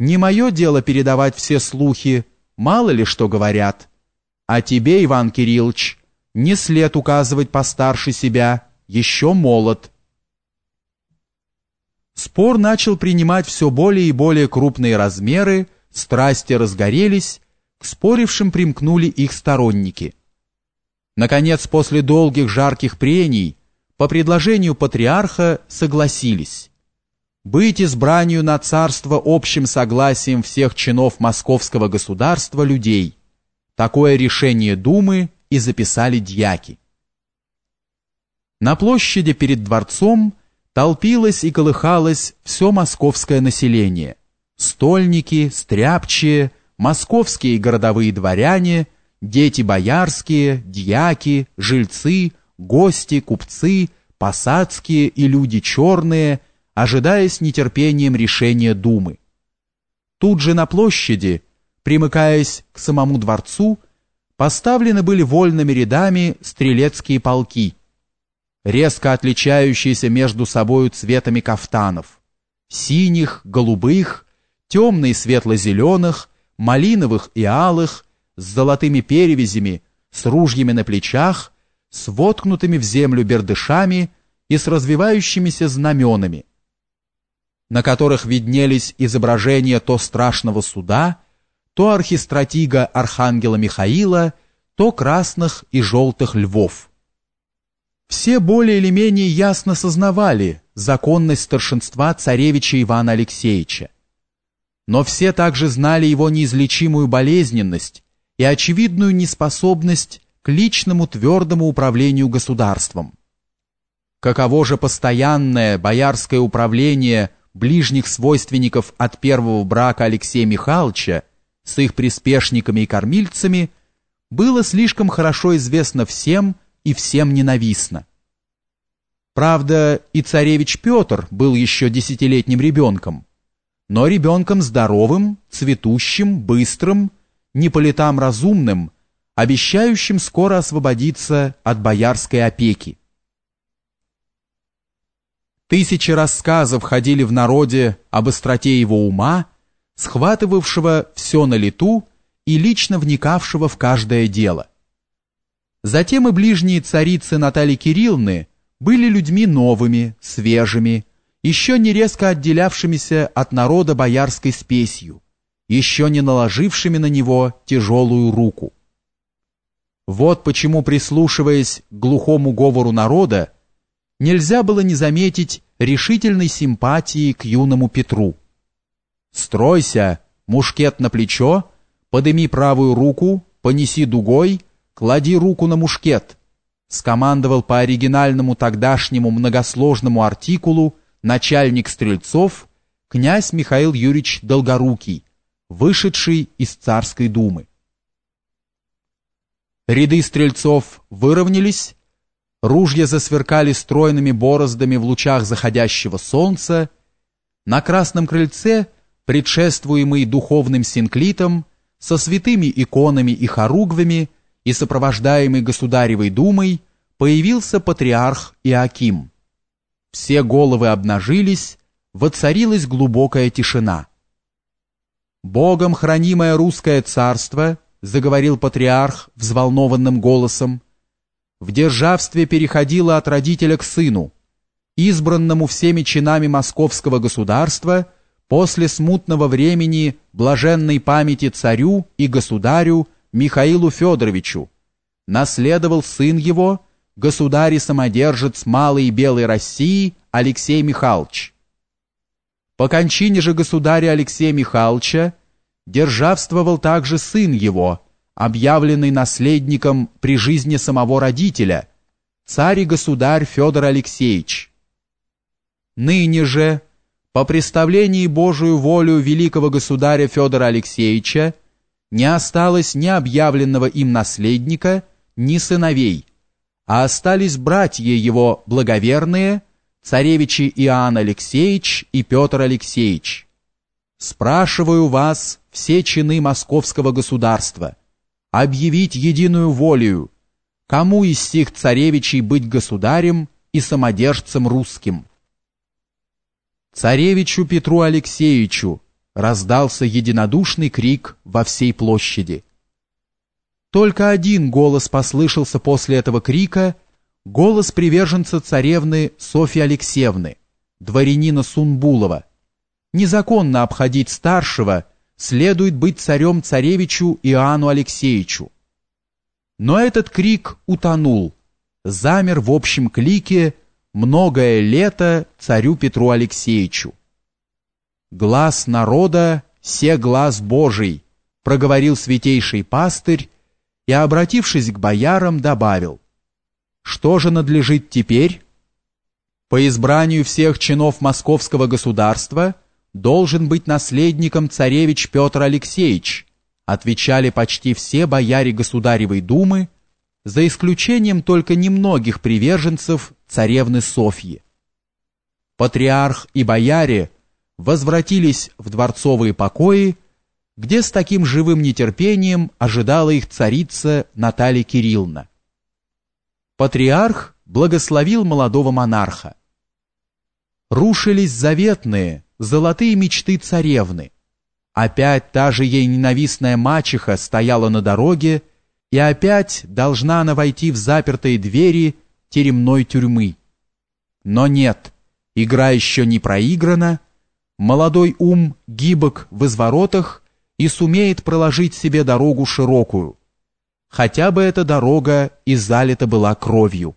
Не мое дело передавать все слухи, мало ли что говорят. А тебе, Иван Кириллович, не след указывать постарше себя, еще молод. Спор начал принимать все более и более крупные размеры, страсти разгорелись, к спорившим примкнули их сторонники. Наконец, после долгих жарких прений, по предложению патриарха согласились быть избранию на царство общим согласием всех чинов московского государства людей. Такое решение Думы и записали дьяки. На площади перед дворцом толпилось и колыхалось все московское население. Стольники, стряпчие, московские городовые дворяне, дети боярские, дьяки, жильцы, гости, купцы, посадские и люди черные – ожидая с нетерпением решения Думы. Тут же на площади, примыкаясь к самому дворцу, поставлены были вольными рядами стрелецкие полки, резко отличающиеся между собою цветами кафтанов, синих, голубых, темно- и светло-зеленых, малиновых и алых, с золотыми перевязями, с ружьями на плечах, с воткнутыми в землю бердышами и с развивающимися знаменами, на которых виднелись изображения то страшного суда, то архистратига архангела Михаила, то красных и желтых львов. Все более или менее ясно сознавали законность старшинства царевича Ивана Алексеевича. Но все также знали его неизлечимую болезненность и очевидную неспособность к личному твердому управлению государством. Каково же постоянное боярское управление – ближних свойственников от первого брака Алексея Михайловича с их приспешниками и кормильцами было слишком хорошо известно всем и всем ненавистно. Правда, и царевич Петр был еще десятилетним ребенком, но ребенком здоровым, цветущим, быстрым, не по летам разумным, обещающим скоро освободиться от боярской опеки. Тысячи рассказов ходили в народе об остроте его ума, схватывавшего все на лету и лично вникавшего в каждое дело. Затем и ближние царицы Натальи Кирилловны были людьми новыми, свежими, еще не резко отделявшимися от народа боярской спесью, еще не наложившими на него тяжелую руку. Вот почему, прислушиваясь к глухому говору народа, нельзя было не заметить решительной симпатии к юному Петру. «Стройся, мушкет на плечо, подыми правую руку, понеси дугой, клади руку на мушкет», скомандовал по оригинальному тогдашнему многосложному артикулу начальник стрельцов князь Михаил Юрьевич Долгорукий, вышедший из царской думы. Ряды стрельцов выровнялись, ружья засверкали стройными бороздами в лучах заходящего солнца, на красном крыльце, предшествуемый духовным синклитом, со святыми иконами и хоругвами и сопровождаемый государевой думой, появился патриарх Иаким. Все головы обнажились, воцарилась глубокая тишина. «Богом хранимое русское царство», — заговорил патриарх взволнованным голосом, — в державстве переходила от родителя к сыну, избранному всеми чинами московского государства после смутного времени блаженной памяти царю и государю Михаилу Федоровичу, наследовал сын его, государь и самодержец Малой Белой России Алексей Михайлович. По кончине же государя Алексея Михайловича державствовал также сын его, объявленный наследником при жизни самого родителя, царь и государь Федор Алексеевич. Ныне же, по представлении Божию волю великого государя Федора Алексеевича, не осталось ни объявленного им наследника, ни сыновей, а остались братья его благоверные, царевичи Иоанн Алексеевич и Петр Алексеевич. Спрашиваю вас все чины московского государства – объявить единую волю, кому из сих царевичей быть государем и самодержцем русским. Царевичу Петру Алексеевичу, раздался единодушный крик во всей площади. Только один голос послышался после этого крика, голос приверженца царевны Софьи Алексеевны, дворянина Сунбулова. Незаконно обходить старшего, следует быть царем-царевичу Иоанну Алексеевичу. Но этот крик утонул, замер в общем клике «Многое лето царю Петру Алексеевичу». «Глаз народа, се глаз Божий», проговорил святейший пастырь и, обратившись к боярам, добавил, «Что же надлежит теперь?» «По избранию всех чинов московского государства должен быть наследником царевич Петр Алексеевич», отвечали почти все бояре Государевой думы, за исключением только немногих приверженцев царевны Софьи. Патриарх и бояре – возвратились в дворцовые покои, где с таким живым нетерпением ожидала их царица Наталья Кирилловна. Патриарх благословил молодого монарха. Рушились заветные, золотые мечты царевны. Опять та же ей ненавистная мачеха стояла на дороге, и опять должна она войти в запертые двери теремной тюрьмы. Но нет, игра еще не проиграна, молодой ум гибок в изворотах и сумеет проложить себе дорогу широкую, хотя бы эта дорога и залита была кровью.